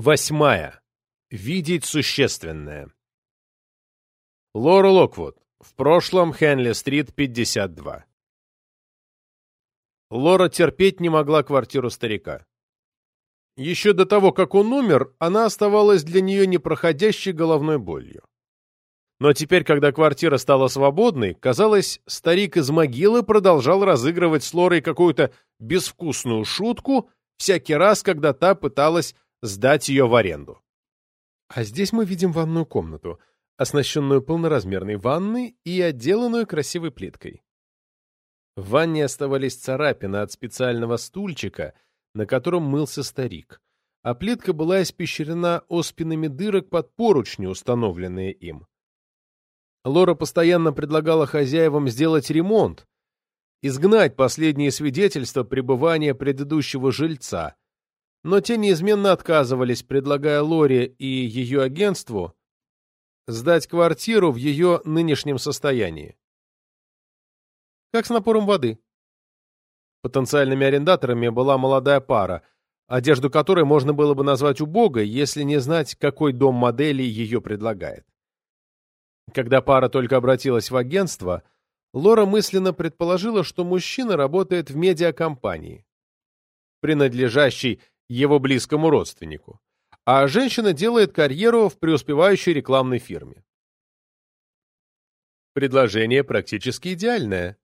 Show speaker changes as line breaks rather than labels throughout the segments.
Восьмая. Видеть существенное. Лора Локвуд. В прошлом Хенли-стрит, 52. Лора терпеть не могла квартиру старика. Еще до того, как он умер, она оставалась для нее непроходящей головной болью. Но теперь, когда квартира стала свободной, казалось, старик из могилы продолжал разыгрывать с Лорой какую-то безвкусную шутку всякий раз, когда та пыталась сдать ее в аренду. А здесь мы видим ванную комнату, оснащенную полноразмерной ванной и отделанную красивой плиткой. В ванне оставались царапины от специального стульчика, на котором мылся старик, а плитка была испещрена оспинами дырок под поручни, установленные им. Лора постоянно предлагала хозяевам сделать ремонт, изгнать последние свидетельства пребывания предыдущего жильца, но те неизменно отказывались, предлагая Лоре и ее агентству сдать квартиру в ее нынешнем состоянии. Как с напором воды. Потенциальными арендаторами была молодая пара, одежду которой можно было бы назвать убогой, если не знать, какой дом модели ее предлагает. Когда пара только обратилась в агентство, Лора мысленно предположила, что мужчина работает в медиакомпании, принадлежащей его близкому родственнику, а женщина делает карьеру в преуспевающей рекламной фирме. Предложение практически идеальное.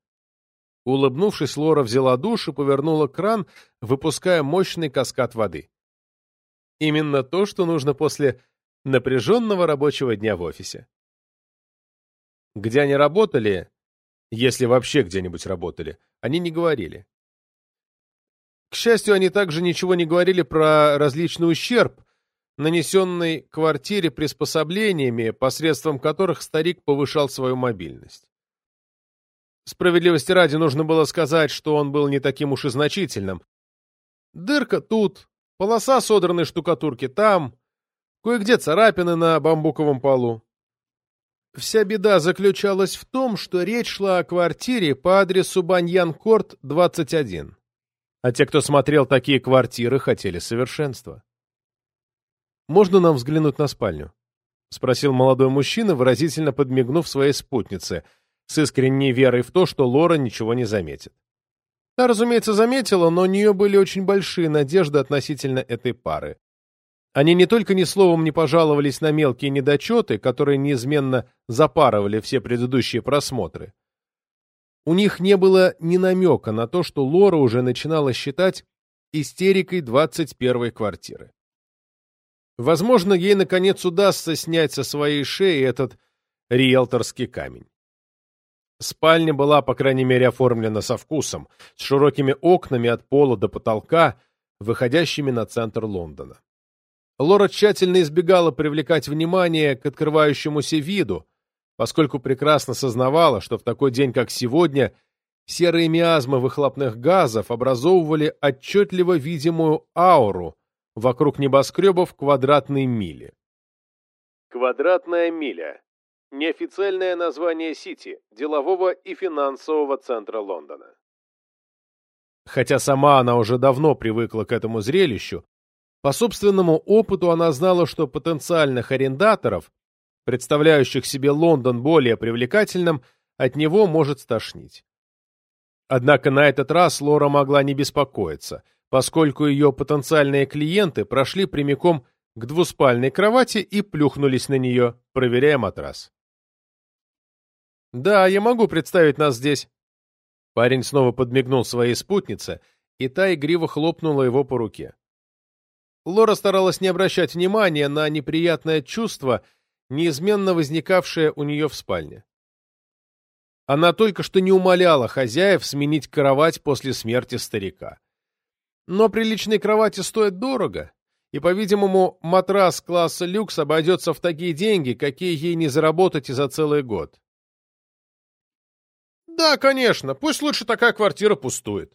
Улыбнувшись, Лора взяла душ и повернула кран, выпуская мощный каскад воды. Именно то, что нужно после напряженного рабочего дня в офисе. Где они работали, если вообще где-нибудь работали, они не говорили. К счастью, они также ничего не говорили про различный ущерб, нанесенный квартире приспособлениями, посредством которых старик повышал свою мобильность. Справедливости ради нужно было сказать, что он был не таким уж и значительным. Дырка тут, полоса содранной штукатурки там, кое-где царапины на бамбуковом полу. Вся беда заключалась в том, что речь шла о квартире по адресу Баньян-Корт, 21 а те, кто смотрел такие квартиры, хотели совершенства. «Можно нам взглянуть на спальню?» — спросил молодой мужчина, выразительно подмигнув своей спутнице, с искренней верой в то, что Лора ничего не заметит. Та, разумеется, заметила, но у нее были очень большие надежды относительно этой пары. Они не только ни словом не пожаловались на мелкие недочеты, которые неизменно запарывали все предыдущие просмотры, у них не было ни намека на то, что Лора уже начинала считать истерикой 21-й квартиры. Возможно, ей наконец удастся снять со своей шеи этот риэлторский камень. Спальня была, по крайней мере, оформлена со вкусом, с широкими окнами от пола до потолка, выходящими на центр Лондона. Лора тщательно избегала привлекать внимание к открывающемуся виду, поскольку прекрасно сознавала, что в такой день, как сегодня, серые миазмы выхлопных газов образовывали отчетливо видимую ауру вокруг небоскребов квадратной мили. Квадратная миля – неофициальное название Сити, делового и финансового центра Лондона. Хотя сама она уже давно привыкла к этому зрелищу, по собственному опыту она знала, что потенциальных арендаторов – представляющих себе Лондон более привлекательным, от него может стошнить. Однако на этот раз Лора могла не беспокоиться, поскольку ее потенциальные клиенты прошли прямиком к двуспальной кровати и плюхнулись на нее, проверяя матрас. «Да, я могу представить нас здесь». Парень снова подмигнул своей спутнице, и та игриво хлопнула его по руке. Лора старалась не обращать внимания на неприятное чувство, неизменно возникавшая у нее в спальне. Она только что не умоляла хозяев сменить кровать после смерти старика. Но приличные кровати стоят дорого, и, по-видимому, матрас класса люкс обойдется в такие деньги, какие ей не заработать и за целый год. Да, конечно, пусть лучше такая квартира пустует.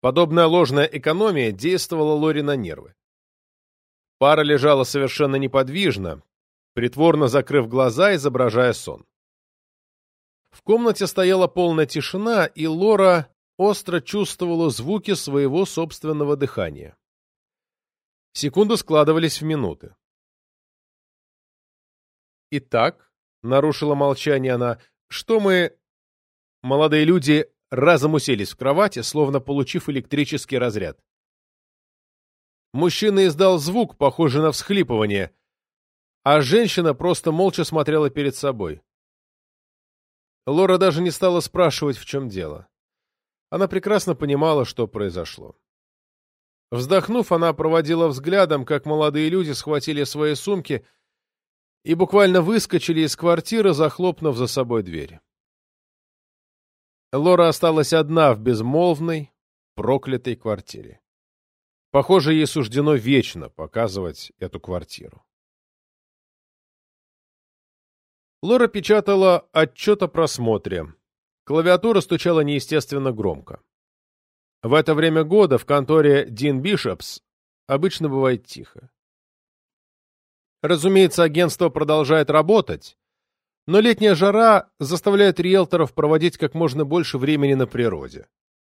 Подобная ложная экономия действовала Лори на нервы. Пара лежала совершенно неподвижно, притворно закрыв глаза, изображая сон. В комнате стояла полная тишина, и Лора остро чувствовала звуки своего собственного дыхания. Секунды складывались в минуты. «Итак», — нарушила молчание она, — «что мы...» Молодые люди разом уселись в кровати, словно получив электрический разряд. Мужчина издал звук, похожий на всхлипывание, а женщина просто молча смотрела перед собой. Лора даже не стала спрашивать, в чем дело. Она прекрасно понимала, что произошло. Вздохнув, она проводила взглядом, как молодые люди схватили свои сумки и буквально выскочили из квартиры, захлопнув за собой дверь. Лора осталась одна в безмолвной, проклятой квартире. Похоже, ей суждено вечно показывать эту квартиру. Лора печатала отчет о просмотре. Клавиатура стучала неестественно громко. В это время года в конторе Дин Бишопс обычно бывает тихо. Разумеется, агентство продолжает работать, но летняя жара заставляет риэлторов проводить как можно больше времени на природе.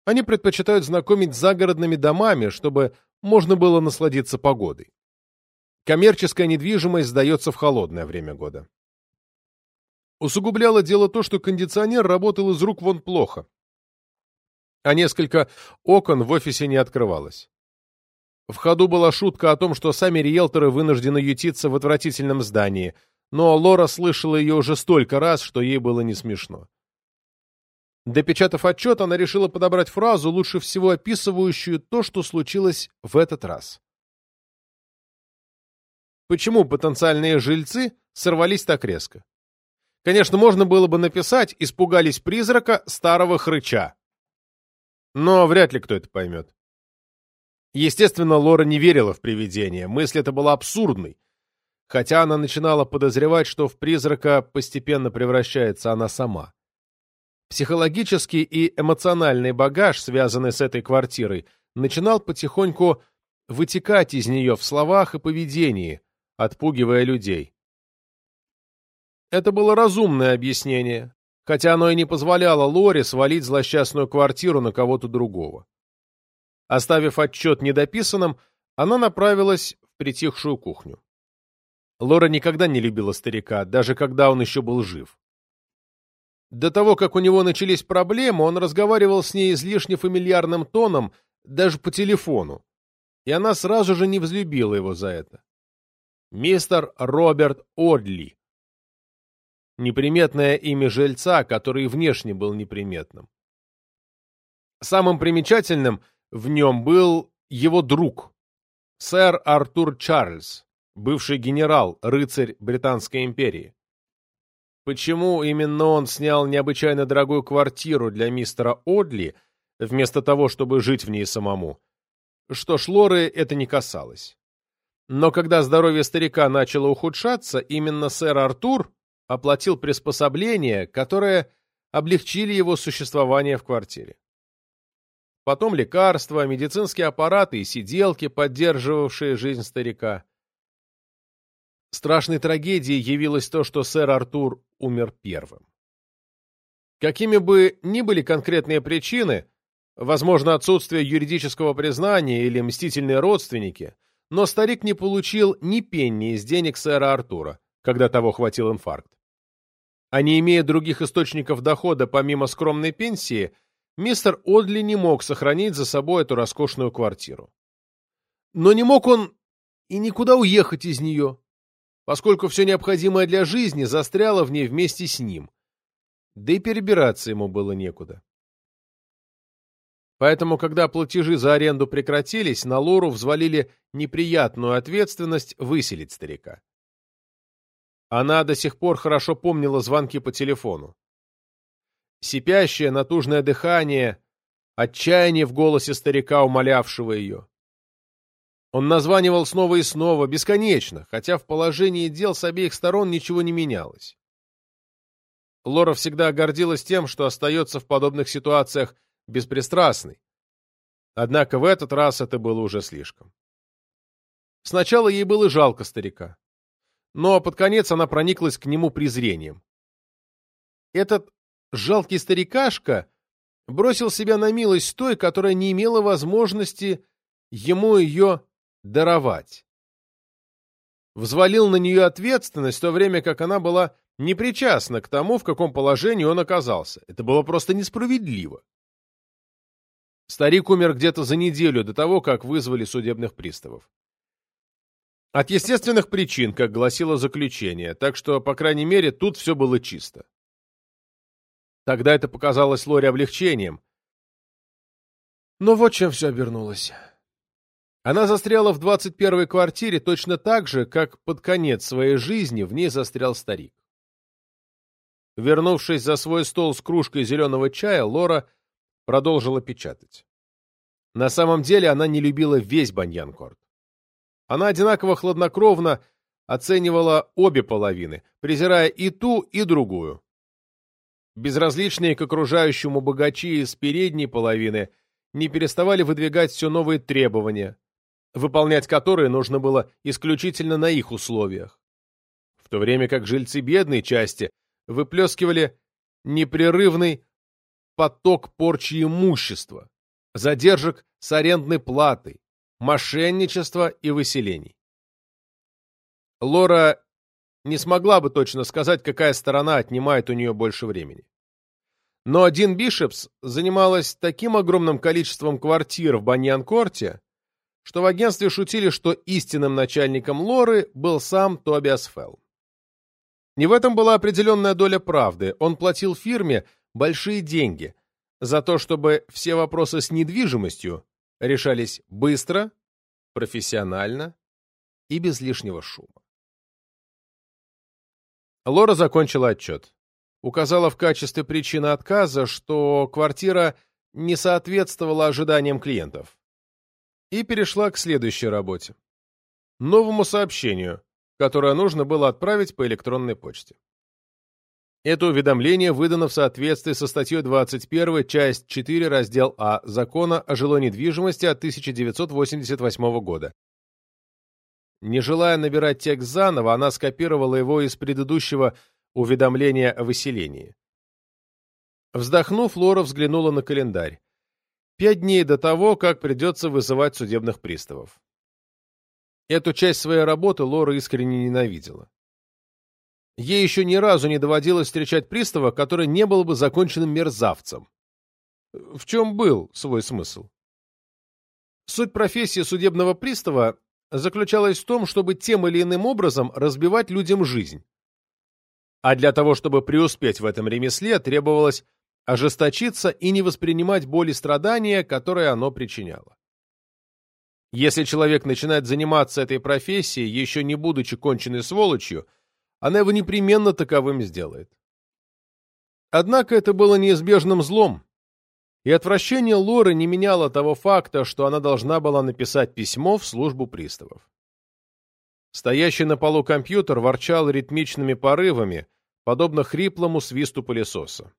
Они предпочитают знакомить с загородными домами, чтобы можно было насладиться погодой. Коммерческая недвижимость сдается в холодное время года. Усугубляло дело то, что кондиционер работал из рук вон плохо, а несколько окон в офисе не открывалось. В ходу была шутка о том, что сами риэлторы вынуждены ютиться в отвратительном здании, но Лора слышала ее уже столько раз, что ей было не смешно. Допечатав отчет, она решила подобрать фразу, лучше всего описывающую то, что случилось в этот раз. Почему потенциальные жильцы сорвались так резко? Конечно, можно было бы написать «испугались призрака старого хрыча». Но вряд ли кто это поймет. Естественно, Лора не верила в привидения, мысль эта была абсурдной, хотя она начинала подозревать, что в призрака постепенно превращается она сама. Психологический и эмоциональный багаж, связанный с этой квартирой, начинал потихоньку вытекать из нее в словах и поведении, отпугивая людей. Это было разумное объяснение, хотя оно и не позволяло Лоре свалить злосчастную квартиру на кого-то другого. Оставив отчет недописанным, она направилась в притихшую кухню. Лора никогда не любила старика, даже когда он еще был жив. До того, как у него начались проблемы, он разговаривал с ней излишне фамильярным тоном, даже по телефону, и она сразу же не взлюбила его за это. Мистер Роберт Ордли. Неприметное имя жильца, который внешне был неприметным. Самым примечательным в нем был его друг, сэр Артур Чарльз, бывший генерал, рыцарь Британской империи. Почему именно он снял необычайно дорогую квартиру для мистера Одли, вместо того, чтобы жить в ней самому? Что ж, Лоры это не касалось. Но когда здоровье старика начало ухудшаться, именно сэр Артур оплатил приспособления, которые облегчили его существование в квартире. Потом лекарства, медицинские аппараты и сиделки, поддерживавшие жизнь старика. Страшной трагедией явилось то, что сэр Артур умер первым. Какими бы ни были конкретные причины, возможно, отсутствие юридического признания или мстительные родственники, но старик не получил ни пенни из денег сэра Артура, когда того хватил инфаркт. А не имея других источников дохода помимо скромной пенсии, мистер Одли не мог сохранить за собой эту роскошную квартиру. Но не мог он и никуда уехать из нее, поскольку все необходимое для жизни застряло в ней вместе с ним. Да и перебираться ему было некуда. Поэтому, когда платежи за аренду прекратились, на Лору взвалили неприятную ответственность выселить старика. Она до сих пор хорошо помнила звонки по телефону. Сипящее, натужное дыхание, отчаяние в голосе старика, умолявшего ее. Он названивал снова и снова, бесконечно, хотя в положении дел с обеих сторон ничего не менялось. Лора всегда гордилась тем, что остается в подобных ситуациях беспристрастной. Однако в этот раз это было уже слишком. Сначала ей было жалко старика, но под конец она прониклась к нему презрением. Этот жалкий старикашка бросил себя на милость той, которая не имела возможности ему ее даровать. Взвалил на нее ответственность, в то время как она была непричастна к тому, в каком положении он оказался. Это было просто несправедливо. Старик умер где-то за неделю до того, как вызвали судебных приставов. От естественных причин, как гласило заключение, так что, по крайней мере, тут все было чисто. Тогда это показалось Лоре облегчением. Но вот чем все обернулось. Она застряла в двадцать первой квартире точно так же, как под конец своей жизни в ней застрял старик. Вернувшись за свой стол с кружкой зеленого чая, Лора продолжила печатать. На самом деле она не любила весь Баньянкорт. Она одинаково хладнокровно оценивала обе половины, презирая и ту, и другую. Безразличные к окружающему богачи из передней половины не переставали выдвигать все новые требования, выполнять которые нужно было исключительно на их условиях. В то время как жильцы бедной части выплескивали непрерывный поток порчи имущества, задержек с арендной платой, мошенничества и выселений. Лора не смогла бы точно сказать, какая сторона отнимает у нее больше времени. Но один Бишепс занималась таким огромным количеством квартир в Баньян-Корте, что в агентстве шутили, что истинным начальником Лоры был сам Тобиас Фелл. Не в этом была определенная доля правды. Он платил фирме большие деньги за то, чтобы все вопросы с недвижимостью решались быстро, профессионально и без лишнего шума. Лора закончила отчет. Указала в качестве причины отказа, что квартира не соответствовала ожиданиям клиентов. И перешла к следующей работе. Новому сообщению, которое нужно было отправить по электронной почте. Это уведомление выдано в соответствии со статьей 21, часть 4, раздел А Закона о жилой недвижимости от 1988 года. Не желая набирать текст заново, она скопировала его из предыдущего уведомления о выселении. Вздохнув, Лора взглянула на календарь. Пять дней до того, как придется вызывать судебных приставов. Эту часть своей работы Лора искренне ненавидела. Ей еще ни разу не доводилось встречать пристава, который не был бы законченным мерзавцем. В чем был свой смысл? Суть профессии судебного пристава заключалась в том, чтобы тем или иным образом разбивать людям жизнь. А для того, чтобы преуспеть в этом ремесле, требовалось ожесточиться и не воспринимать боль и страдания, которые оно причиняло. Если человек начинает заниматься этой профессией, еще не будучи конченной сволочью, она его непременно таковым сделает. Однако это было неизбежным злом, и отвращение Лоры не меняло того факта, что она должна была написать письмо в службу приставов. Стоящий на полу компьютер ворчал ритмичными порывами, подобно хриплому свисту пылесоса.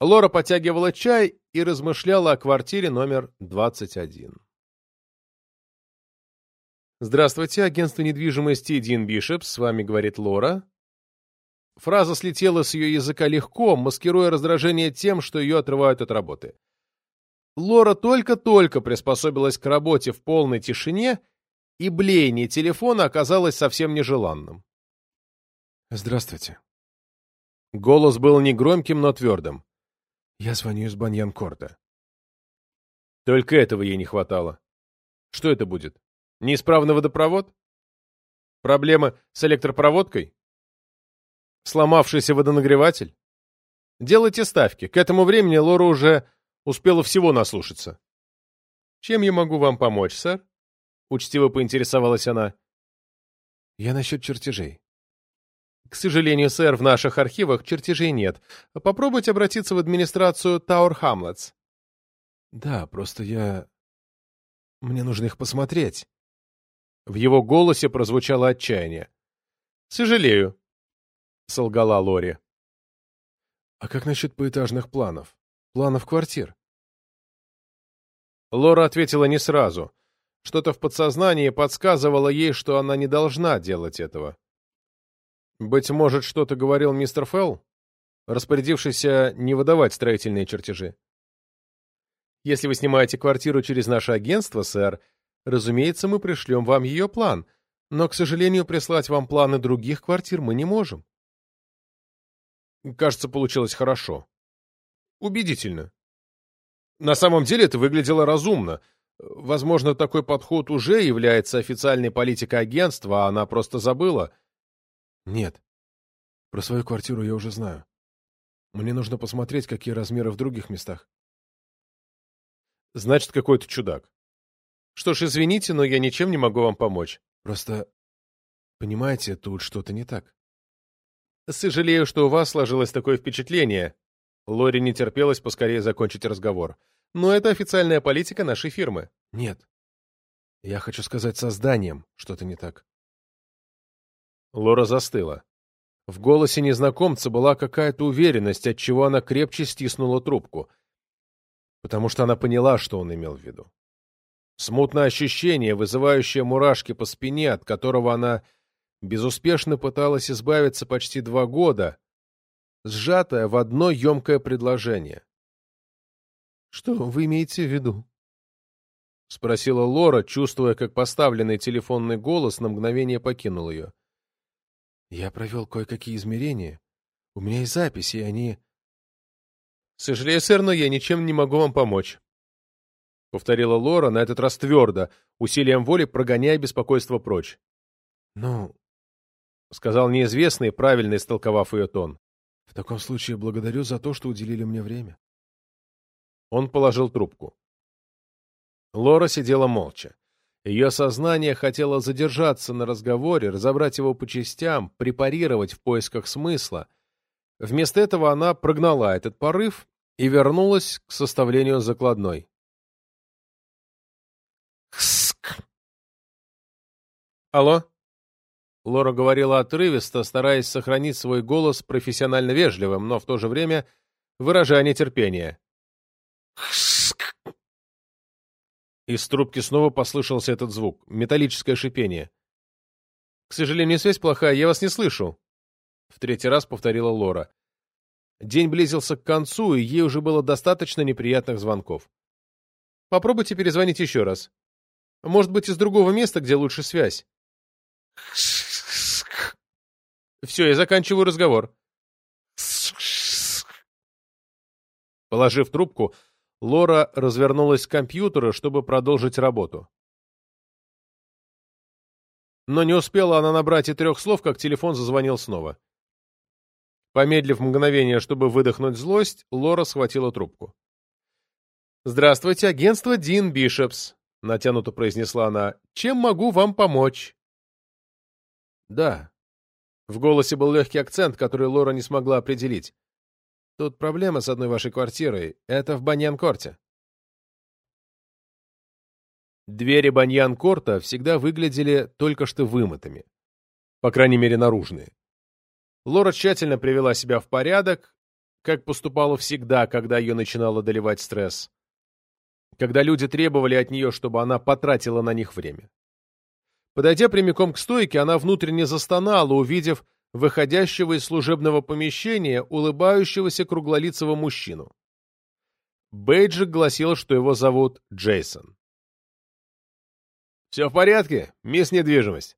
Лора потягивала чай и размышляла о квартире номер 21. «Здравствуйте, агентство недвижимости Дин Бишоп, с вами говорит Лора». Фраза слетела с ее языка легко, маскируя раздражение тем, что ее отрывают от работы. Лора только-только приспособилась к работе в полной тишине, и блеяние телефона оказалось совсем нежеланным.
«Здравствуйте».
Голос был негромким, но твердым.
«Я звоню из Баньян-Корда».
Только этого ей не хватало. Что это будет? Неисправный водопровод? Проблемы с электропроводкой? Сломавшийся водонагреватель? Делайте ставки. К этому времени Лора уже успела всего наслушаться. «Чем я могу вам помочь, сэр?» Учтиво поинтересовалась она.
«Я насчет чертежей».
«К сожалению, сэр, в наших архивах чертежей нет. Попробуйте обратиться в администрацию Тауэр Хамлетс».
«Да, просто я... Мне нужно их посмотреть».
В его голосе прозвучало отчаяние. «Сожалею», — солгала Лори.
«А как насчет поэтажных планов? Планов квартир?»
Лора ответила не сразу. Что-то в подсознании подсказывало ей, что она не должна делать этого. Быть может, что-то говорил мистер Фелл, распорядившийся не выдавать строительные чертежи. «Если вы снимаете квартиру через наше агентство, сэр, разумеется, мы пришлем вам ее план, но, к сожалению, прислать вам планы других квартир мы не можем. Кажется, получилось хорошо. Убедительно. На самом деле это выглядело разумно. Возможно, такой подход уже является официальной политикой агентства, а она просто забыла.
Нет. Про свою квартиру я уже знаю. Мне нужно посмотреть, какие размеры в других местах.
Значит, какой-то чудак. Что ж, извините, но я ничем не могу вам помочь.
Просто, понимаете, тут что-то не так.
Сожалею, что у вас сложилось такое впечатление. Лори не терпелось поскорее закончить разговор. Но это официальная политика нашей фирмы.
Нет. Я хочу сказать, со зданием что-то не так.
Лора застыла. В голосе незнакомца была какая-то уверенность, от чего она крепче стиснула трубку. Потому что она поняла, что он имел в виду. Смутное ощущение, вызывающее мурашки по спине, от которого она безуспешно пыталась избавиться почти два года, сжатое в одно емкое предложение.
«Что вы имеете в виду?»
— спросила Лора, чувствуя, как поставленный телефонный голос на мгновение покинул ее.
«Я провел кое-какие измерения. У меня есть записи, и они...»
«Сожалею, сэр, но я ничем не могу вам помочь», — повторила Лора, на этот раз твердо, усилием воли прогоняя беспокойство прочь.
«Ну...»
— сказал неизвестный, правильно истолковав ее тон.
«В таком случае благодарю за то, что уделили мне время».
Он положил трубку. Лора сидела молча. Ее сознание хотело задержаться на разговоре, разобрать его по частям, препарировать в поисках смысла. Вместо этого она прогнала этот порыв и вернулась к составлению закладной. «Алло?» Лора говорила отрывисто, стараясь сохранить свой голос профессионально вежливым, но в то же время выражая нетерпение. Из трубки снова послышался этот звук, металлическое шипение. «К сожалению, связь плохая, я вас не слышу», — в третий раз повторила Лора. День близился к концу, и ей уже было достаточно неприятных звонков. «Попробуйте перезвонить еще раз. Может быть, из другого места, где лучше связь». «Все, я заканчиваю разговор». Положив трубку, Лора развернулась к компьютеру, чтобы продолжить работу. Но не успела она набрать и трех слов, как телефон зазвонил снова. Помедлив мгновение, чтобы выдохнуть злость, Лора схватила трубку. «Здравствуйте, агентство Дин Бишопс», — натянуто произнесла она. «Чем могу вам помочь?» «Да». В голосе был легкий акцент, который Лора не смогла определить. Тут проблема с одной вашей квартирой. Это в Баньян-Корте. Двери Баньян-Корта всегда выглядели только что вымытыми. По крайней мере, наружные. Лора тщательно привела себя в порядок, как поступала всегда, когда ее начинал одолевать стресс. Когда люди требовали от нее, чтобы она потратила на них время. Подойдя прямиком к стойке, она внутренне застонала, увидев выходящего из служебного помещения улыбающегося круглолицего мужчину. Бейджик гласил, что его зовут Джейсон. «Все в порядке, мисс недвижимость?»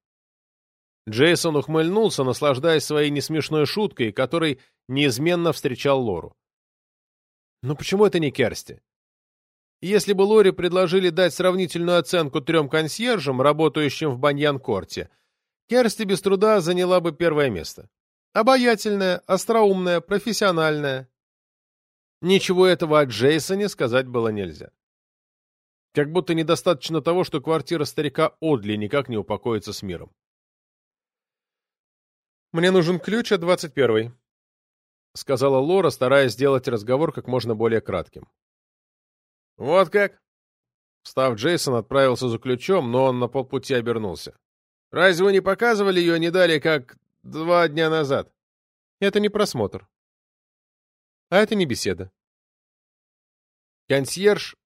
Джейсон ухмыльнулся, наслаждаясь своей несмешной шуткой, которой неизменно встречал Лору. «Но почему это не Керсти?» Если бы Лоре предложили дать сравнительную оценку трем консьержам, работающим в Баньян-Корте, Керсти без труда заняла бы первое место. Обаятельная, остроумная, профессиональная. Ничего этого о Джейсоне сказать было нельзя. Как будто недостаточно того, что квартира старика Одли никак не упокоится с миром. «Мне нужен ключ от двадцать первой», — сказала Лора, стараясь сделать разговор как можно более кратким. «Вот как?» Встав, Джейсон отправился за ключом, но он на полпути обернулся. Разве вы не показывали ее не далее, как два дня назад? Это не просмотр. А это не беседа. Консьерж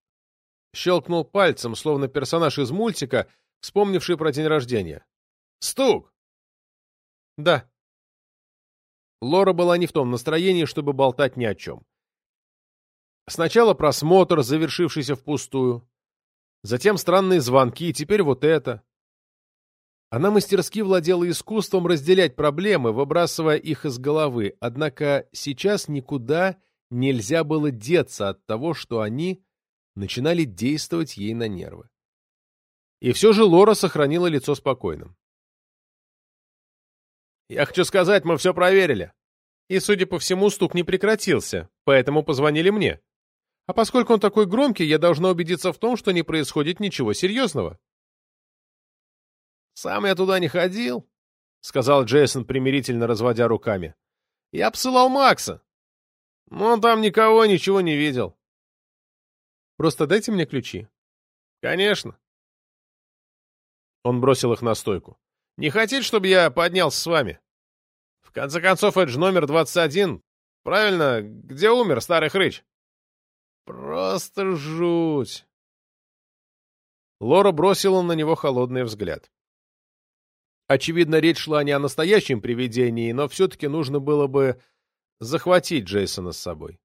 щелкнул пальцем, словно персонаж из мультика, вспомнивший про день рождения. «Стук!» «Да». Лора была не в том настроении, чтобы болтать ни о чем. Сначала просмотр, завершившийся впустую. Затем странные звонки, и теперь вот это. Она мастерски владела искусством разделять проблемы, выбрасывая их из головы, однако сейчас никуда нельзя было деться от того, что они начинали действовать ей на нервы. И все же Лора сохранила лицо спокойным. «Я хочу сказать, мы все проверили. И, судя по всему, стук не прекратился, поэтому позвонили мне. А поскольку он такой громкий, я должна убедиться в том, что не происходит ничего серьезного». «Сам я туда не ходил», — сказал Джейсон, примирительно разводя руками. «Я посылал Макса. Но он там никого, ничего не видел». «Просто дайте мне ключи». «Конечно». Он бросил их на стойку. «Не хотите, чтобы я поднялся с вами?» «В конце концов, это же номер 21. Правильно, где умер старый хрыч?» «Просто жуть!» Лора бросила на него холодный взгляд. Очевидно, речь шла не о настоящем привидении, но все-таки нужно было бы захватить Джейсона с собой.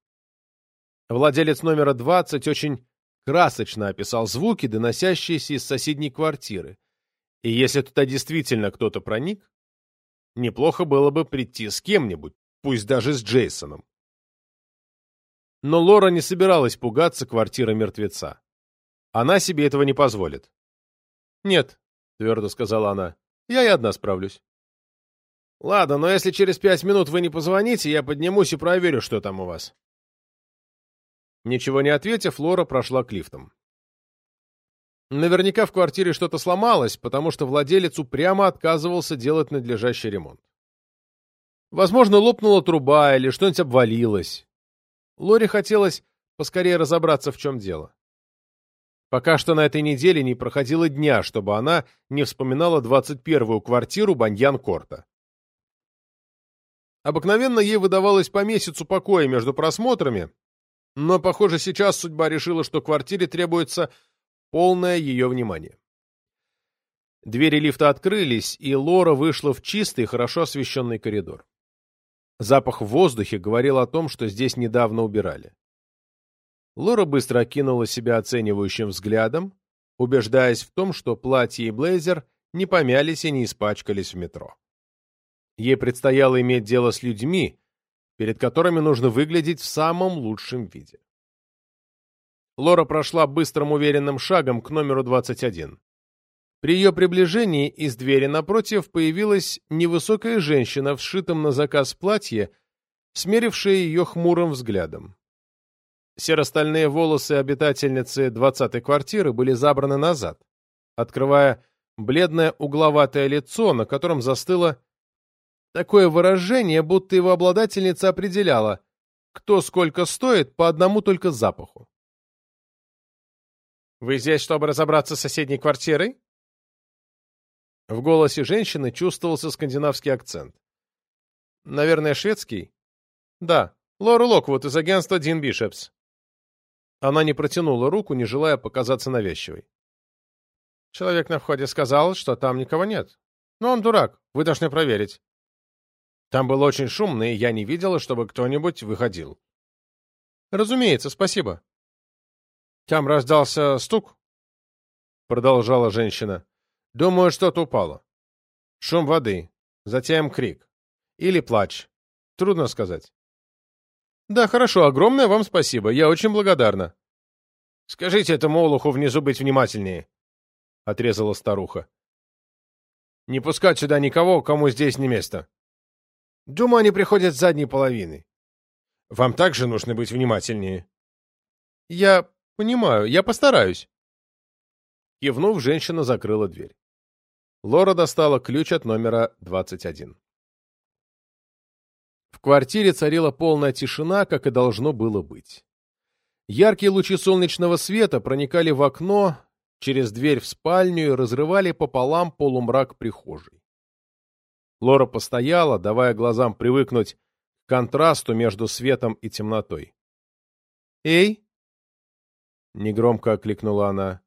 Владелец номера 20 очень красочно описал звуки, доносящиеся из соседней квартиры. И если туда действительно кто-то проник, неплохо было бы прийти с кем-нибудь, пусть даже с Джейсоном. Но Лора не собиралась пугаться квартиры мертвеца. Она себе этого не позволит. «Нет», — твердо сказала она, я и одна справлюсь. Ладно, но если через пять минут вы не позвоните, я поднимусь и проверю, что там у вас. Ничего не ответив, Лора прошла к лифтам. Наверняка в квартире что-то сломалось, потому что владелец упрямо отказывался делать надлежащий ремонт. Возможно, лопнула труба или что-нибудь обвалилось. Лоре хотелось поскорее разобраться, в чем дело. Пока что на этой неделе не проходило дня, чтобы она не вспоминала 21-ю квартиру Баньян-Корта. Обыкновенно ей выдавалось по месяцу покоя между просмотрами, но, похоже, сейчас судьба решила, что квартире требуется полное ее внимание. Двери лифта открылись, и Лора вышла в чистый, хорошо освещенный коридор. Запах в воздухе говорил о том, что здесь недавно убирали. Лора быстро окинула себя оценивающим взглядом, убеждаясь в том, что платье и блейзер не помялись и не испачкались в метро. Ей предстояло иметь дело с людьми, перед которыми нужно выглядеть в самом лучшем виде. Лора прошла быстрым уверенным шагом к номеру 21. При ее приближении из двери напротив появилась невысокая женщина в сшитом на заказ платье, смерившая ее хмурым взглядом. Серо-стальные волосы обитательницы двадцатой квартиры были забраны назад, открывая бледное угловатое лицо, на котором застыло такое выражение, будто его обладательница определяла, кто сколько стоит по одному только запаху. «Вы здесь, чтобы разобраться с соседней квартирой?» В голосе женщины чувствовался скандинавский акцент. «Наверное, шведский?» «Да, Лора Локвуд из агентства Дин Бишепс. Она не протянула руку, не желая показаться навязчивой. Человек на входе сказал, что там никого нет. Но он дурак, вы должны проверить. Там было очень шумно, и я не видела, чтобы кто-нибудь выходил. Разумеется, спасибо. Там раздался стук, продолжала женщина. Думаю, что-то упало. Шум воды, затем крик. Или плач. Трудно сказать. Да, хорошо, огромное вам спасибо, я очень благодарна. Скажите этому олуху внизу быть внимательнее, — отрезала старуха. Не пускать сюда никого, кому здесь не место. Думаю, они приходят с задней половины. Вам также нужно быть внимательнее. Я понимаю, я постараюсь. Кивнув, женщина закрыла дверь. Лора достала ключ от номера 21. В квартире царила полная тишина, как и должно было быть. Яркие лучи солнечного света проникали в окно, через дверь в спальню и разрывали пополам полумрак прихожей. Лора постояла, давая глазам привыкнуть к контрасту между светом и темнотой. «Эй!» — негромко окликнула она.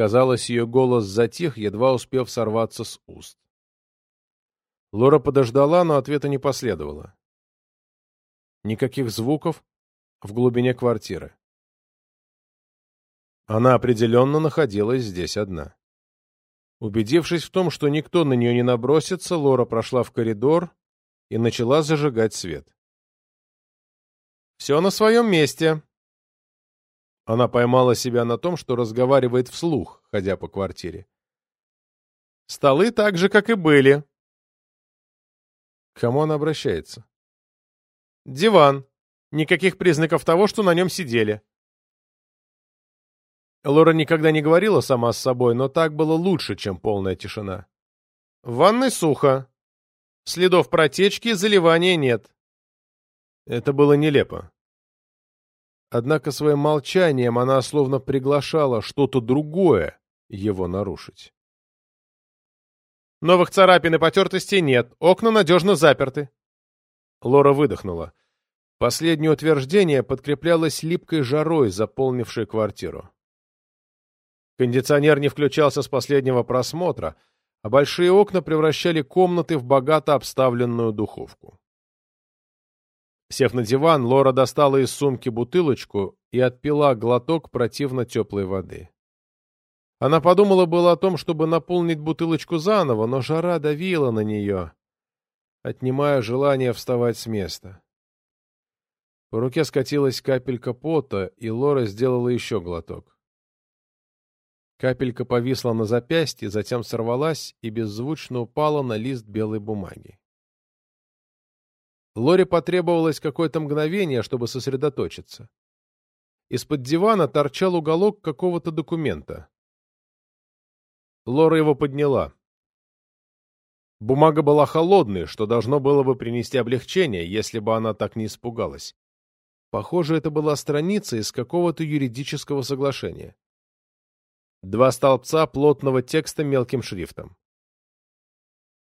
Казалось, ее голос затих, едва успев сорваться с уст. Лора подождала, но ответа не последовало. Никаких звуков в глубине квартиры. Она определенно находилась здесь одна. Убедившись в том, что никто на нее не набросится, Лора прошла в коридор и начала зажигать свет. «Все на своем месте». Она поймала себя на том, что разговаривает вслух, ходя по квартире. «Столы так же, как и были».
К кому она обращается?
«Диван. Никаких признаков того, что на нем сидели». Лора никогда не говорила сама с собой, но так было лучше, чем полная тишина. В ванной сухо. Следов протечки и заливания нет. Это было нелепо. Однако своим молчанием она словно приглашала что-то другое его нарушить. Новых царапин и потертостей нет, окна надежно заперты. Лора выдохнула. Последнее утверждение подкреплялось липкой жарой, заполнившей квартиру. Кондиционер не включался с последнего просмотра, а большие окна превращали комнаты в богато обставленную духовку. Сев на диван, Лора достала из сумки бутылочку и отпила глоток противно теплой воды. Она подумала было о том, чтобы наполнить бутылочку заново, но жара давила на нее, отнимая желание вставать с места. По руке скатилась капелька пота, и Лора сделала еще глоток. Капелька повисла на запястье, затем сорвалась и беззвучно упала на лист белой бумаги. Лоре потребовалось какое-то мгновение, чтобы сосредоточиться. Из-под дивана торчал уголок какого-то документа. Лора его подняла. Бумага была холодной, что должно было бы принести облегчение, если бы она так не испугалась. Похоже, это была страница из какого-то юридического соглашения. Два столбца плотного текста мелким шрифтом.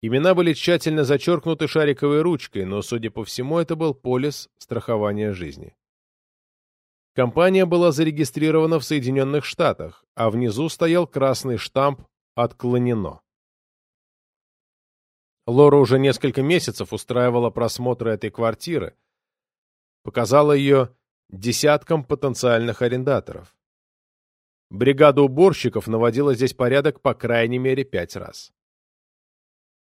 Имена были тщательно зачеркнуты шариковой ручкой, но, судя по всему, это был полис страхования жизни. Компания была зарегистрирована в Соединенных Штатах, а внизу стоял красный штамп «Отклонено». Лора уже несколько месяцев устраивала просмотры этой квартиры, показала ее десяткам потенциальных арендаторов. Бригада уборщиков наводила здесь порядок по крайней мере пять раз.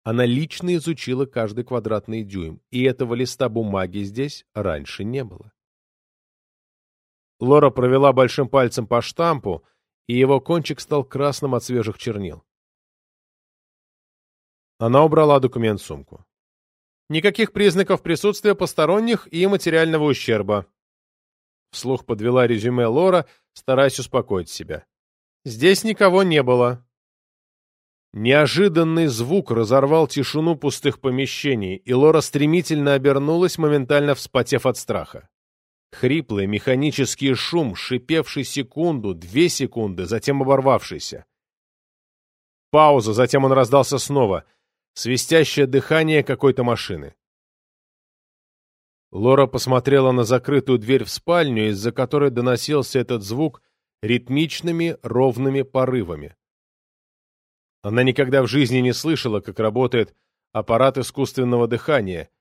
Она лично изучила каждый квадратный дюйм, и этого листа бумаги здесь раньше не было. Лора провела большим пальцем по штампу, и его кончик стал красным от свежих чернил. Она убрала документ в сумку. Никаких признаков присутствия посторонних и материального ущерба. Вслух подвела резюме Лора, стараясь успокоить себя. «Здесь никого не было». Неожиданный звук разорвал тишину пустых помещений, и Лора стремительно обернулась, моментально вспотев от страха. Хриплый механический шум, шипевший секунду, две секунды, затем оборвавшийся. Пауза, затем он раздался снова. Свистящее дыхание какой-то машины. Лора посмотрела на закрытую дверь в спальню, из-за которой доносился этот звук ритмичными ровными порывами. Она никогда в жизни не слышала, как работает аппарат искусственного дыхания,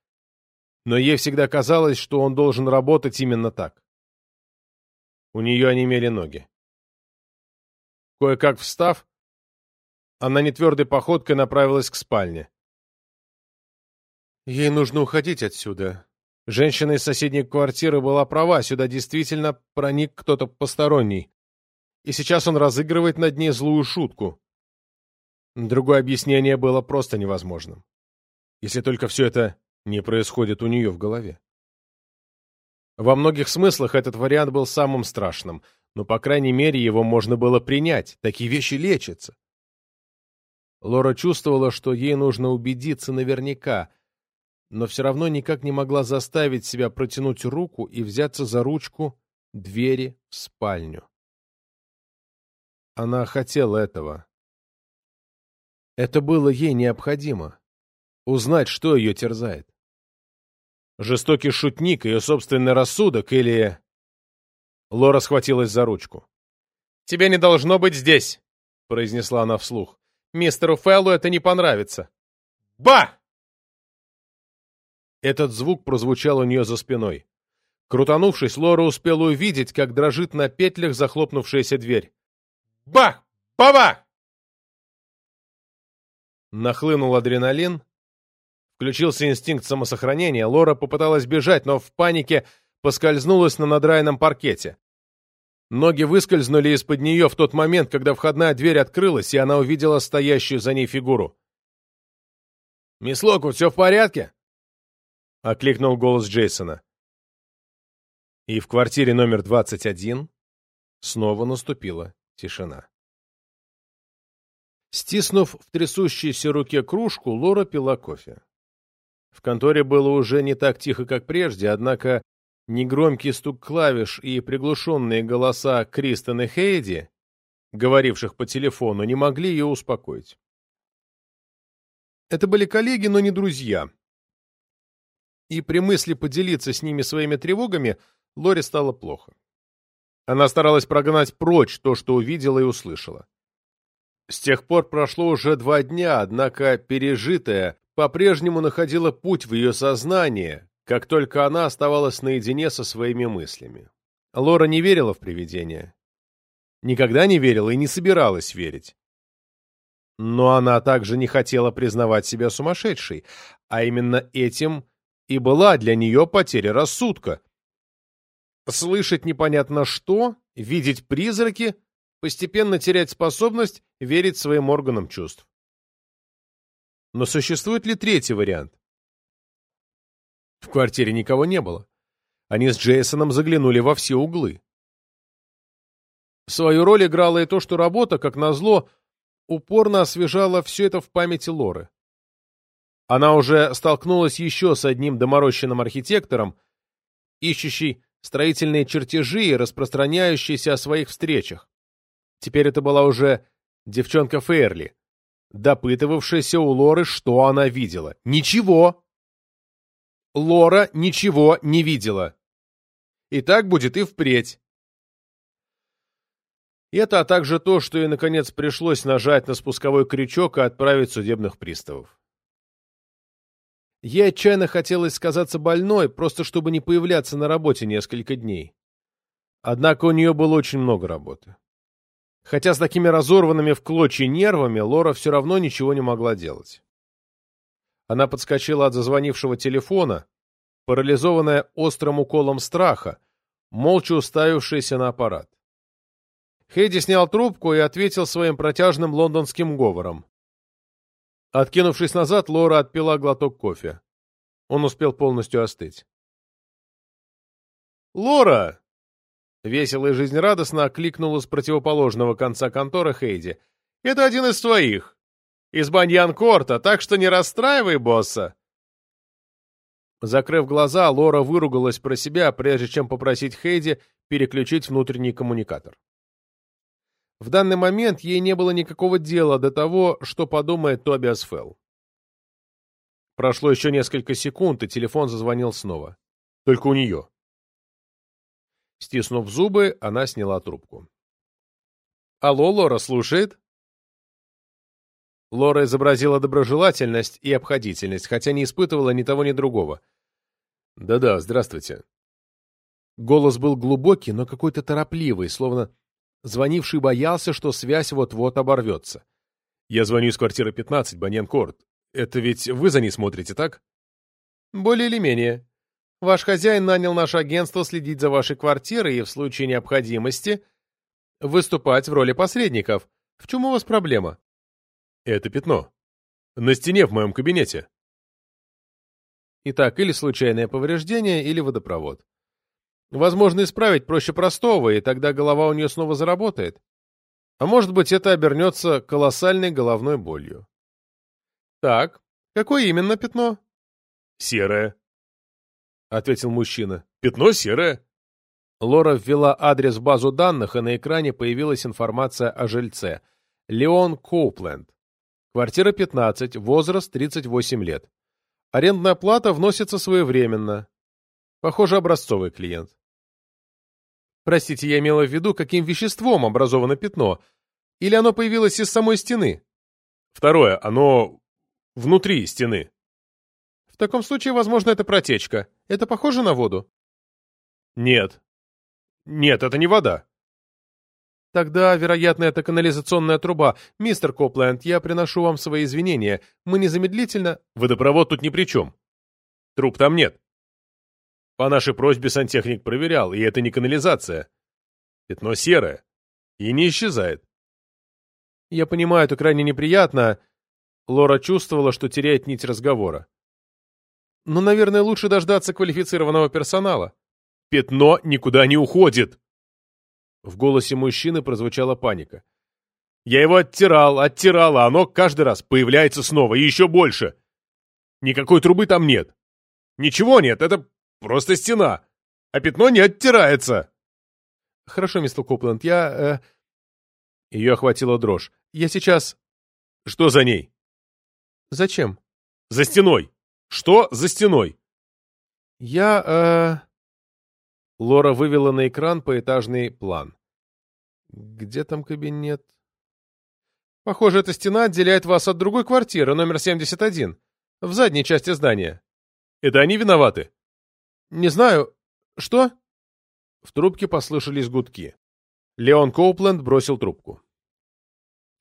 но ей всегда казалось, что он должен работать именно так. У нее онемели ноги. Кое-как встав, она нетвердой походкой направилась к спальне. Ей нужно уходить отсюда, Женщина из соседней квартиры была права, сюда действительно проник кто-то посторонний. И сейчас он разыгрывает над ней злую шутку. Другое объяснение было просто невозможным. Если только все это не происходит у нее в голове. Во многих смыслах этот вариант был самым страшным, но, по крайней мере, его можно было принять. Такие вещи лечатся. Лора чувствовала, что ей нужно убедиться наверняка — но все равно никак не могла заставить себя протянуть руку и взяться за ручку двери в спальню. Она хотела этого. Это было ей необходимо. Узнать, что ее терзает. Жестокий шутник, ее собственный рассудок или... Лора схватилась за ручку. «Тебя не должно быть здесь!» — произнесла она вслух. «Мистеру Феллу это не понравится». «Ба!» Этот звук прозвучал у нее за спиной. Крутанувшись, Лора успела увидеть, как дрожит на петлях захлопнувшаяся дверь. Бах! Бабах! Нахлынул адреналин. Включился инстинкт самосохранения. Лора попыталась бежать, но в панике поскользнулась на надраенном паркете. Ноги выскользнули из-под нее в тот момент, когда входная дверь открылась, и она увидела стоящую за ней фигуру. «Мисс Локвуд, все в порядке?» — окликнул голос Джейсона. И в квартире номер 21 снова наступила тишина. Стиснув в трясущейся руке кружку, Лора пила кофе. В конторе было уже не так тихо, как прежде, однако негромкий стук клавиш и приглушенные голоса Кристен и Хейди, говоривших по телефону, не могли ее успокоить. Это были коллеги, но не друзья. И при мысли поделиться с ними своими тревогами Лоре стало плохо. Она старалась прогнать прочь то, что увидела и услышала. С тех пор прошло уже два дня, однако пережитое по-прежнему находило путь в ее сознание, как только она оставалась наедине со своими мыслями. Лора не верила в привидения. Никогда не верила и не собиралась верить. Но она также не хотела признавать себя сумасшедшей, а именно этим и была для нее потеря рассудка. Слышать непонятно что, видеть призраки постепенно терять способность верить своим органам чувств. Но существует ли третий вариант? В квартире никого не было. Они с Джейсоном заглянули во все углы. Свою роль играло и то, что работа, как назло, упорно освежала все это в памяти Лоры. Она уже столкнулась еще с одним доморощенным архитектором, ищущий строительные чертежи и распространяющийся о своих встречах. Теперь это была уже девчонка Фейрли, допытывавшаяся у Лоры, что она видела. Ничего! Лора ничего не видела. И так будет и впредь. Это, а также то, что ей, наконец, пришлось нажать на спусковой крючок и отправить судебных приставов. Ей отчаянно хотелось сказаться больной, просто чтобы не появляться на работе несколько дней. Однако у нее было очень много работы. Хотя с такими разорванными в клочья нервами Лора все равно ничего не могла делать. Она подскочила от зазвонившего телефона, парализованная острым уколом страха, молча уставившаяся на аппарат. Хейди снял трубку и ответил своим протяжным лондонским говором. Откинувшись назад, Лора отпила глоток кофе. Он успел полностью остыть. «Лора!» Весело и жизнерадостно окликнула с противоположного конца конторы Хейди. «Это один из твоих. Из Баньян-Корта, так что не расстраивай босса!» Закрыв глаза, Лора выругалась про себя, прежде чем попросить Хейди переключить внутренний коммуникатор. В данный момент ей не было никакого дела до того, что подумает Тобиас Фелл. Прошло еще несколько секунд, и телефон зазвонил снова. Только у нее. Стиснув зубы, она сняла трубку. «Алло, Лора слушает?» Лора изобразила доброжелательность и обходительность, хотя не испытывала ни того, ни другого. «Да-да, здравствуйте». Голос был глубокий, но какой-то торопливый, словно звонивший боялся, что связь вот-вот оборвется. «Я звоню из квартиры 15, Баньян-Корт. Это ведь вы за ней смотрите, так?» «Более или менее. Ваш хозяин нанял наше агентство следить за вашей квартирой и в случае необходимости выступать в роли посредников. В чем у вас проблема? Это пятно. На стене в моем кабинете. Итак, или случайное повреждение, или водопровод. Возможно, исправить проще простого, и тогда голова у нее снова заработает. А может быть, это обернется колоссальной головной болью. Так, какое именно пятно? Серое. — ответил мужчина. «Пятно серое». Лора ввела адрес в базу данных, и на экране появилась информация о жильце. Леон Коупленд. Квартира 15, возраст 38 лет. Арендная плата вносится своевременно. Похоже, образцовый клиент. Простите, я имела в виду, каким веществом образовано пятно. Или оно появилось из самой стены? Второе, оно внутри стены. В таком случае, возможно, это протечка. Это похоже на воду? Нет. Нет, это не вода. Тогда, вероятно, это канализационная труба. Мистер Копленд, я приношу вам свои извинения. Мы незамедлительно...
Водопровод тут ни при чем. Труб там нет. По нашей просьбе сантехник проверял, и это не канализация. Пятно серое. И не исчезает.
Я понимаю, это крайне неприятно. Лора чувствовала, что теряет нить разговора. Но, наверное, лучше дождаться квалифицированного персонала.
Пятно никуда не уходит.
В голосе мужчины прозвучала паника.
Я его оттирал, оттирал, а оно каждый раз появляется снова, и еще больше. Никакой трубы там нет. Ничего нет, это просто стена. А пятно не оттирается.
Хорошо, мистер Копленд, я... Э... Ее охватила дрожь. Я сейчас...
Что за ней?
Зачем?
За стеной. Что за стеной?
Я... Э... Лора вывела на экран поэтажный план. Где там кабинет? Похоже, эта стена отделяет вас от другой квартиры, номер 71, в задней части здания.
Это они виноваты?
Не знаю. Что? В трубке послышались гудки. Леон Коупленд бросил трубку.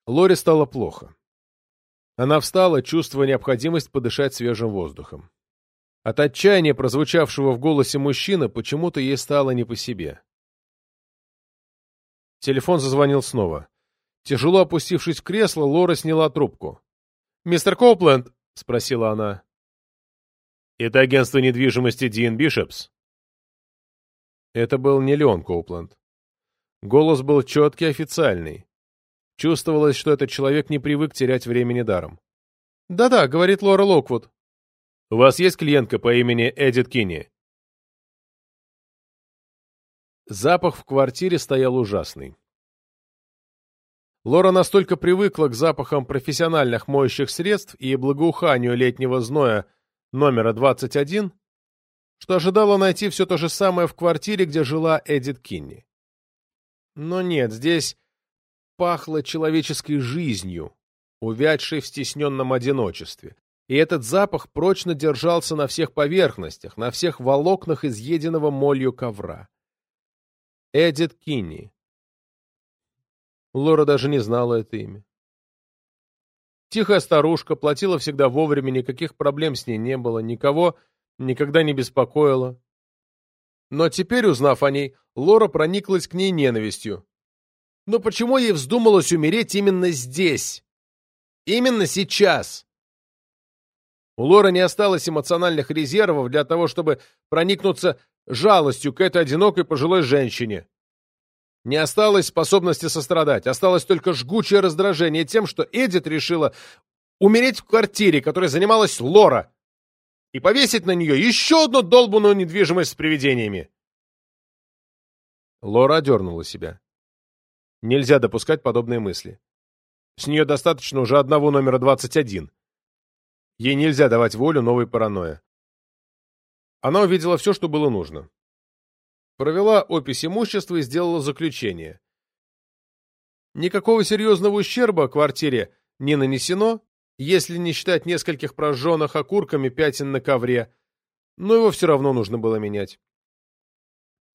Лоре стало плохо. Она встала, чувствуя необходимость подышать свежим воздухом. От отчаяния, прозвучавшего в голосе мужчины, почему-то ей стало не по себе. Телефон зазвонил снова. Тяжело опустившись в кресло, Лора сняла трубку. «Мистер Коупленд?» — спросила она.
«Это агентство недвижимости Дин Бишопс?»
Это был не Леон Коупленд. Голос был четкий, официальный. Чувствовалось, что этот человек не привык терять времени даром. «Да-да», — говорит Лора Локвуд.
У вас есть клиентка по имени Эдит Кинни?»
Запах в квартире стоял ужасный. Лора настолько привыкла к запахам профессиональных моющих средств и благоуханию летнего зноя номера 21, что ожидала найти все то же самое в квартире, где жила Эдит Кинни. Но нет, здесь пахло человеческой жизнью, увядшей в стесненном одиночестве, и этот запах прочно держался на всех поверхностях, на всех волокнах изъеденного молью ковра. Эдит Кинни. Лора даже не знала это имя. Тихая старушка, платила всегда вовремя, никаких проблем с ней не было, никого никогда не беспокоила. Но теперь, узнав о ней, Лора прониклась к ней ненавистью. Но почему ей вздумалось умереть именно здесь? Именно сейчас? У Лоры не осталось эмоциональных резервов для того, чтобы проникнуться жалостью к этой одинокой пожилой женщине. Не осталось способности сострадать, осталось только жгучее раздражение тем, что Эдит решила умереть в квартире, которой занималась Лора, и повесить на нее еще одну долбанную недвижимость с привидениями. Лора одернула себя. Нельзя допускать подобные мысли. С нее достаточно уже одного номера 21. Ей нельзя давать волю новой паранойе. Она увидела все, что было нужно. Провела опись имущества и сделала заключение. Никакого серьезного ущерба квартире не нанесено, если не считать нескольких прожженных окурками пятен на ковре, но его все равно нужно было менять.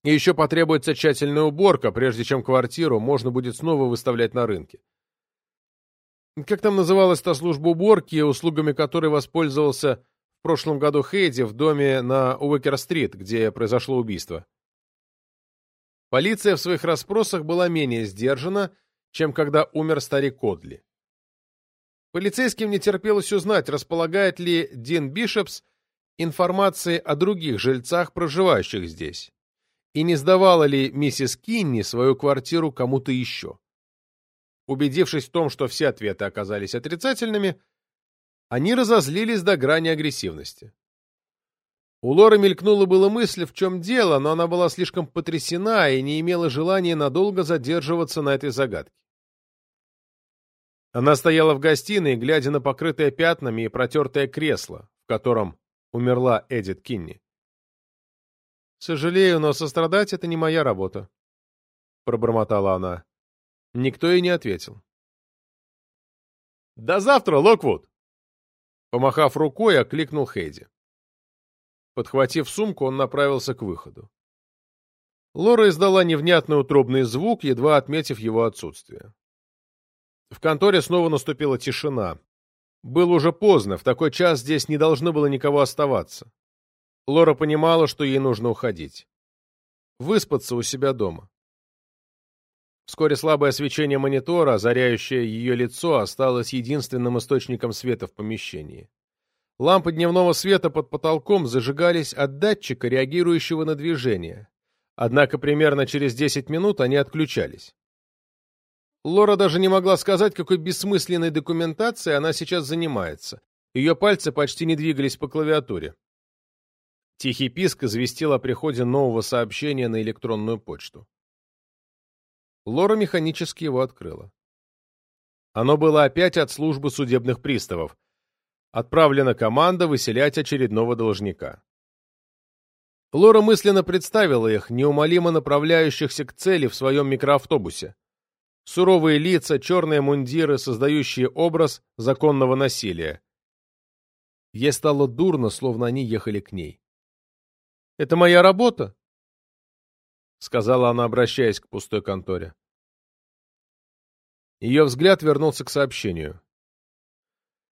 И еще потребуется тщательная уборка, прежде чем квартиру можно будет снова выставлять на рынке. Как там называлась та служба уборки, услугами которой воспользовался в прошлом году Хейди в доме на Уэкер-стрит, где произошло убийство? Полиция в своих расспросах была менее сдержана, чем когда умер старик Кодли. Полицейским не терпелось узнать, располагает ли Дин Бишопс информацией о других жильцах, проживающих здесь, и не сдавала ли миссис Кинни свою квартиру кому-то еще. Убедившись в том, что все ответы оказались отрицательными, они разозлились до грани агрессивности. У Лоры мелькнула была мысль, в чем дело, но она была слишком потрясена и не имела желания надолго задерживаться на этой загадке. Она стояла в гостиной, глядя на покрытое пятнами и протертое кресло, в котором умерла Эдит Кинни. «Сожалею, но сострадать — это не моя работа», — пробормотала она. Никто и не ответил.
«До завтра, Локвуд!»
Помахав рукой, окликнул Хейди. Подхватив сумку, он направился к выходу. Лора издала невнятный утробный звук, едва отметив его отсутствие. В конторе снова наступила тишина. Было уже поздно, в такой час здесь не должно было никого оставаться. Лора понимала, что ей нужно уходить. Выспаться у себя дома. Вскоре слабое свечение монитора, озаряющее ее лицо, осталось единственным источником света в помещении. Лампы дневного света под потолком зажигались от датчика, реагирующего на движение. Однако примерно через 10 минут они отключались. Лора даже не могла сказать, какой бессмысленной документацией она сейчас занимается. Ее пальцы почти не двигались по клавиатуре. Тихий писк известил о приходе нового сообщения на электронную почту. Лора механически его открыла. Оно было опять от службы судебных приставов. Отправлена команда выселять очередного должника. Лора мысленно представила их, неумолимо направляющихся к цели в своем микроавтобусе. Суровые лица, черные мундиры, создающие образ законного насилия. Ей стало дурно, словно они ехали к ней. «Это моя работа», — сказала она, обращаясь к пустой конторе. Ее взгляд вернулся к сообщению.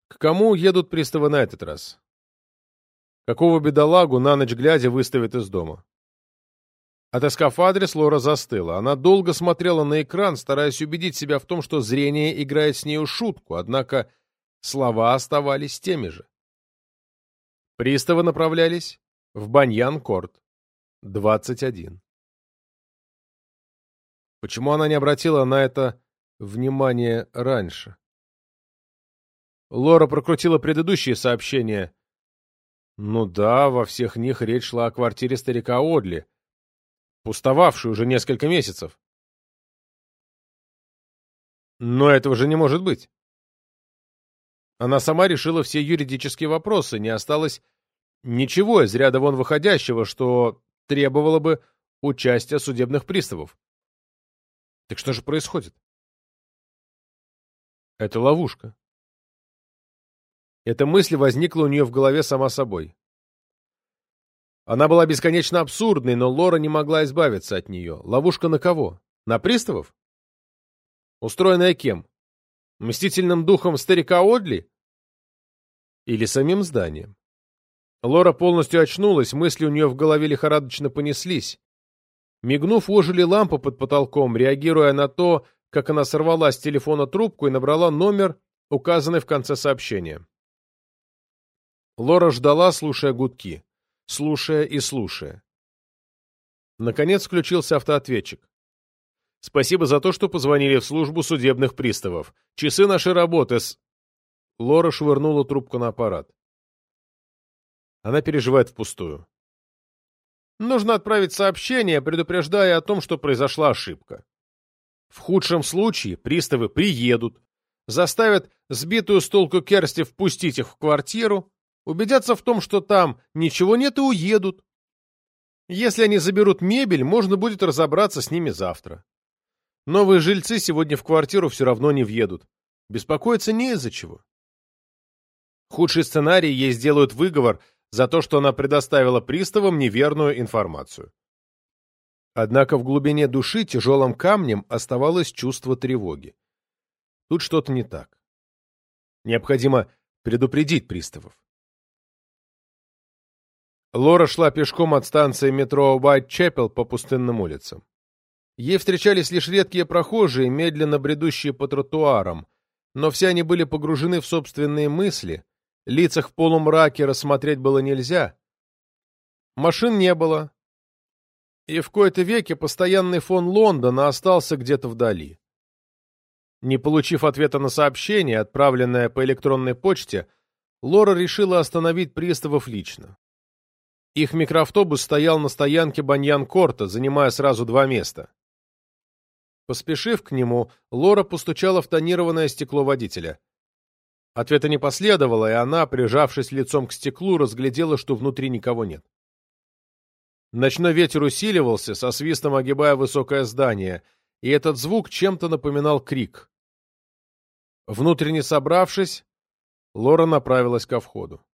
К кому едут приставы на этот раз? Какого бедолагу на ночь глядя выставят из дома? Отыскав адрес, Лора застыла. Она долго смотрела на экран, стараясь убедить себя в том, что зрение играет с нею шутку, однако слова оставались теми же. Приставы направлялись в Баньян-Корт, 21. Почему она не обратила на это внимание раньше? Лора прокрутила предыдущие сообщения. Ну да, во всех них речь шла о квартире старика Одли, пустовавшей уже несколько месяцев. Но этого же не может быть. Она сама решила все юридические вопросы, не осталось Ничего из ряда вон выходящего, что требовало бы участия судебных приставов. Так что же происходит? Это ловушка. Эта мысль возникла у нее в голове сама собой. Она была бесконечно абсурдной, но Лора не могла избавиться от нее. Ловушка на кого? На приставов? Устроенная кем? Мстительным духом старика Одли? Или самим зданием? Лора полностью очнулась, мысли у нее в голове лихорадочно понеслись. Мигнув, ожили лампы под потолком, реагируя на то, как она сорвала с телефона трубку и набрала номер, указанный в конце сообщения. Лора ждала, слушая гудки, слушая и слушая. Наконец включился автоответчик. «Спасибо за то, что позвонили в службу судебных приставов. Часы нашей работы с...» Лора швырнула трубку на аппарат. Она переживает впустую. Нужно отправить сообщение, предупреждая о том, что произошла ошибка. В худшем случае приставы приедут, заставят сбитую с толку Керсти впустить их в квартиру, убедятся в том, что там ничего нет и уедут. Если они заберут мебель, можно будет разобраться с ними завтра. Новые жильцы сегодня в квартиру все равно не въедут. Беспокоиться не из-за чего. Худший сценарий ей сделают выговор за то, что она предоставила приставам неверную информацию. Однако в глубине души тяжелым камнем оставалось чувство тревоги. Тут что-то не так. Необходимо предупредить приставов. Лора шла пешком от станции метро Уайт-Чепел по пустынным улицам. Ей встречались лишь редкие прохожие, медленно бредущие по тротуарам, но все они были погружены в собственные мысли, Лицах в полумраке рассмотреть было нельзя. Машин не было. И в кои-то веке постоянный фон Лондона остался где-то вдали. Не получив ответа на сообщение, отправленное по электронной почте, Лора решила остановить приставов лично. Их микроавтобус стоял на стоянке Баньян-Корта, занимая сразу два места. Поспешив к нему, Лора постучала в тонированное стекло водителя. Ответа не последовало, и она, прижавшись лицом к стеклу, разглядела, что внутри никого нет. Ночной ветер усиливался, со свистом огибая высокое здание, и этот звук чем-то напоминал крик. Внутренне собравшись, Лора направилась ко входу.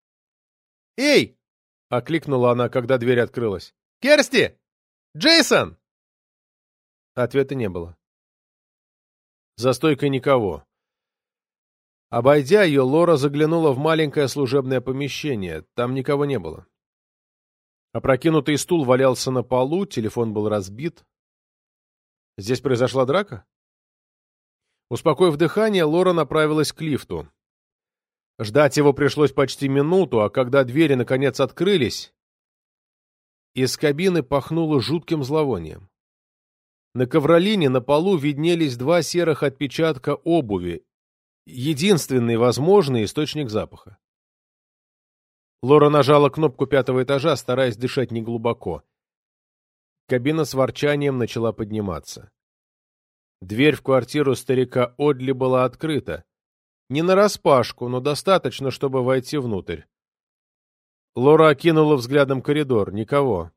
«Эй!» — окликнула она, когда дверь открылась. «Керсти! Джейсон!» Ответа не было. За стойкой никого. Обойдя ее, Лора заглянула в маленькое служебное помещение. Там никого не было. Опрокинутый стул валялся на полу, телефон был разбит. Здесь произошла драка? Успокоив дыхание, Лора направилась к лифту. Ждать его пришлось почти минуту, а когда двери наконец открылись, из кабины пахнуло жутким зловонием. На ковролине на полу виднелись два серых отпечатка обуви, единственный возможный источник запаха. Лора нажала кнопку пятого этажа, стараясь дышать неглубоко. Кабина с ворчанием начала подниматься. Дверь в квартиру старика Одли была открыта. Не нараспашку, но достаточно, чтобы войти внутрь. Лора окинула взглядом коридор. Никого.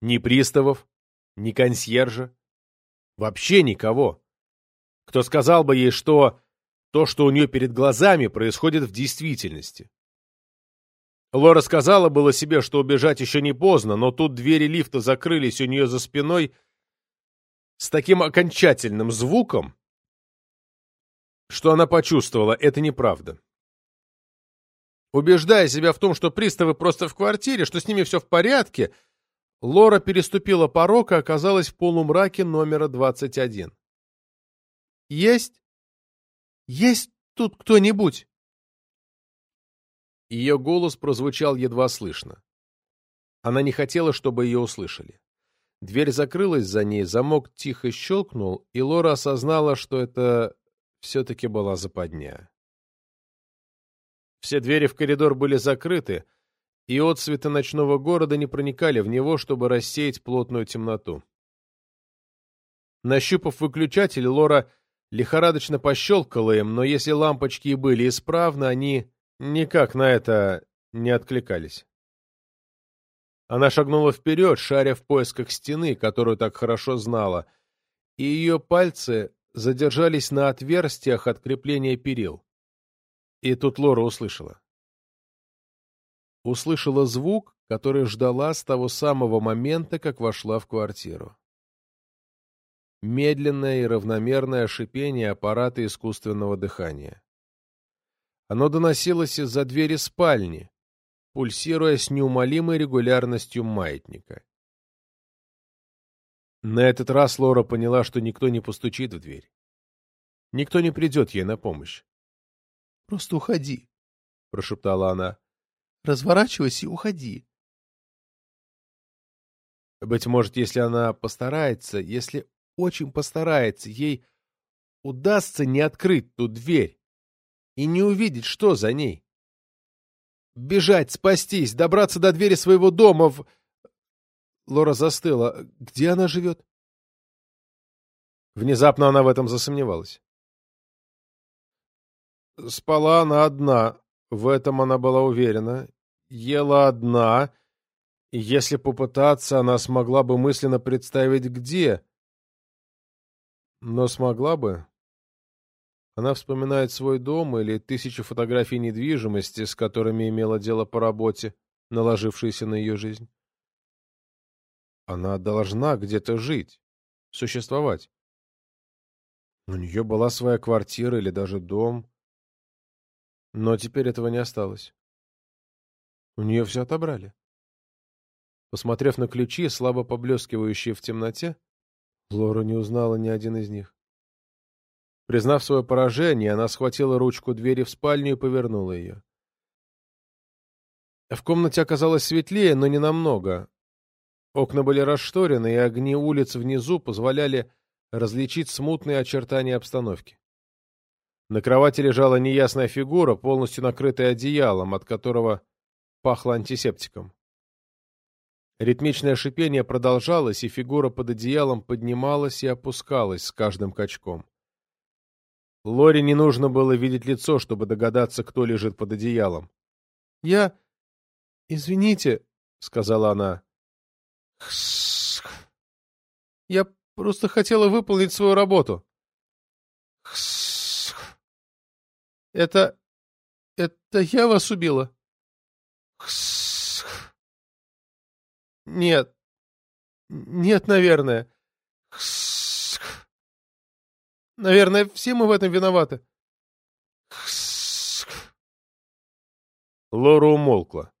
Ни приставов, ни консьержа. Вообще никого. Кто сказал бы ей, что то, что у нее перед глазами, происходит в действительности. Лора сказала было себе, что убежать еще не поздно, но тут двери лифта закрылись у нее за спиной с таким окончательным звуком, что она почувствовала, это неправда. Убеждая себя в том, что приставы просто в квартире, что с ними все в порядке, Лора переступила порог и оказалась в полумраке номера 21. «Есть? Есть тут кто-нибудь?» Ее голос прозвучал едва слышно. Она не хотела, чтобы ее услышали. Дверь закрылась за ней, замок тихо щелкнул, и Лора осознала, что это все-таки была западня. Все двери в коридор были закрыты, и отцветы ночного города не проникали в него, чтобы рассеять плотную темноту. Нащупав выключатель, Лора лихорадочно пощелкала им, но если лампочки и были исправны, они никак на это не откликались. Она шагнула вперед, шаря в поисках стены, которую так хорошо знала, и ее пальцы задержались на отверстиях от крепления перил. И тут Лора услышала. Услышала звук, который ждала с того самого момента, как вошла в квартиру. Медленное и равномерное шипение аппарата искусственного дыхания. Оно доносилось из-за двери спальни, пульсируя с неумолимой регулярностью маятника. На этот раз Лора поняла, что никто не постучит в дверь. Никто не придет ей на помощь. — Просто уходи, — прошептала она. — Разворачивайся и уходи. Быть может, если она постарается, если очень постарается, ей удастся не открыть ту дверь и не увидеть, что за ней. Бежать, спастись, добраться до двери своего дома в... Лора застыла. Где она живет? Внезапно она в этом засомневалась. Спала она одна, в этом она была уверена. Ела одна, и если попытаться, она смогла бы мысленно представить, где. Но смогла бы? Она вспоминает свой дом или тысячу фотографий недвижимости, с которыми имела дело по работе, наложившиеся на ее жизнь. Она должна где-то жить, существовать. У нее была своя квартира или даже дом. Но теперь этого не осталось. У нее все отобрали. Посмотрев на ключи, слабо поблескивающие в темноте, Лора не узнала ни один из них. Признав свое поражение, она схватила ручку двери в спальню и повернула ее. В комнате оказалось светлее, но не намного. Окна были расшторены, и огни улиц внизу позволяли различить смутные очертания обстановки. На кровати лежала неясная фигура, полностью накрытая одеялом, от которого пахло антисептиком. Ритмичное шипение продолжалось, и фигура под одеялом поднималась и опускалась с каждым качком. Лоре не нужно было видеть лицо, чтобы догадаться, кто лежит под одеялом. — Я... Извините, — сказала она. — Я просто хотела выполнить свою работу. — Это... это я вас убила? — Нет. Нет, наверное. Наверное, все мы в этом виноваты.
Лора умолкла.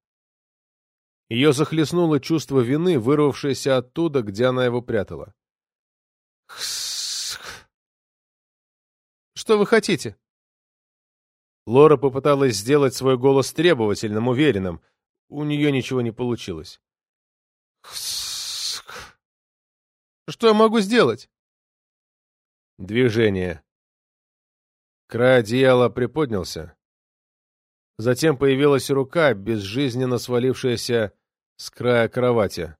Ее захлестнуло чувство вины, вырвавшееся оттуда, где она его прятала.
Что вы хотите?
Лора попыталась сделать свой голос требовательным, уверенным. У нее ничего не получилось.
Что я могу сделать?
Движение. Край одеяла приподнялся. Затем появилась рука, безжизненно свалившаяся с края кровати.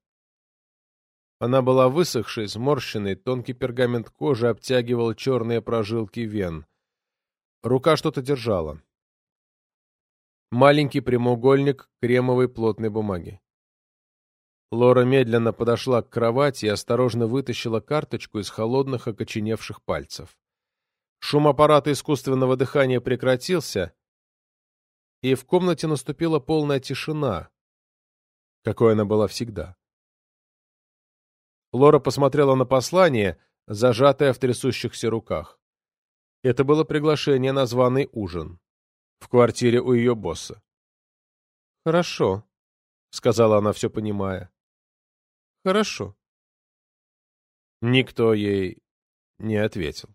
Она была высохшей, сморщенной, тонкий пергамент кожи обтягивал черные прожилки вен. Рука что-то держала. Маленький прямоугольник кремовой плотной бумаги. Лора медленно подошла к кровати и осторожно вытащила карточку из холодных окоченевших пальцев. Шум аппарата искусственного дыхания прекратился, и в комнате наступила полная тишина, какой она была всегда. Лора посмотрела на послание, зажатое в трясущихся руках. Это было приглашение на званый ужин. В квартире у ее босса.
«Хорошо», — сказала она, все понимая. «Хорошо».
Никто ей не ответил.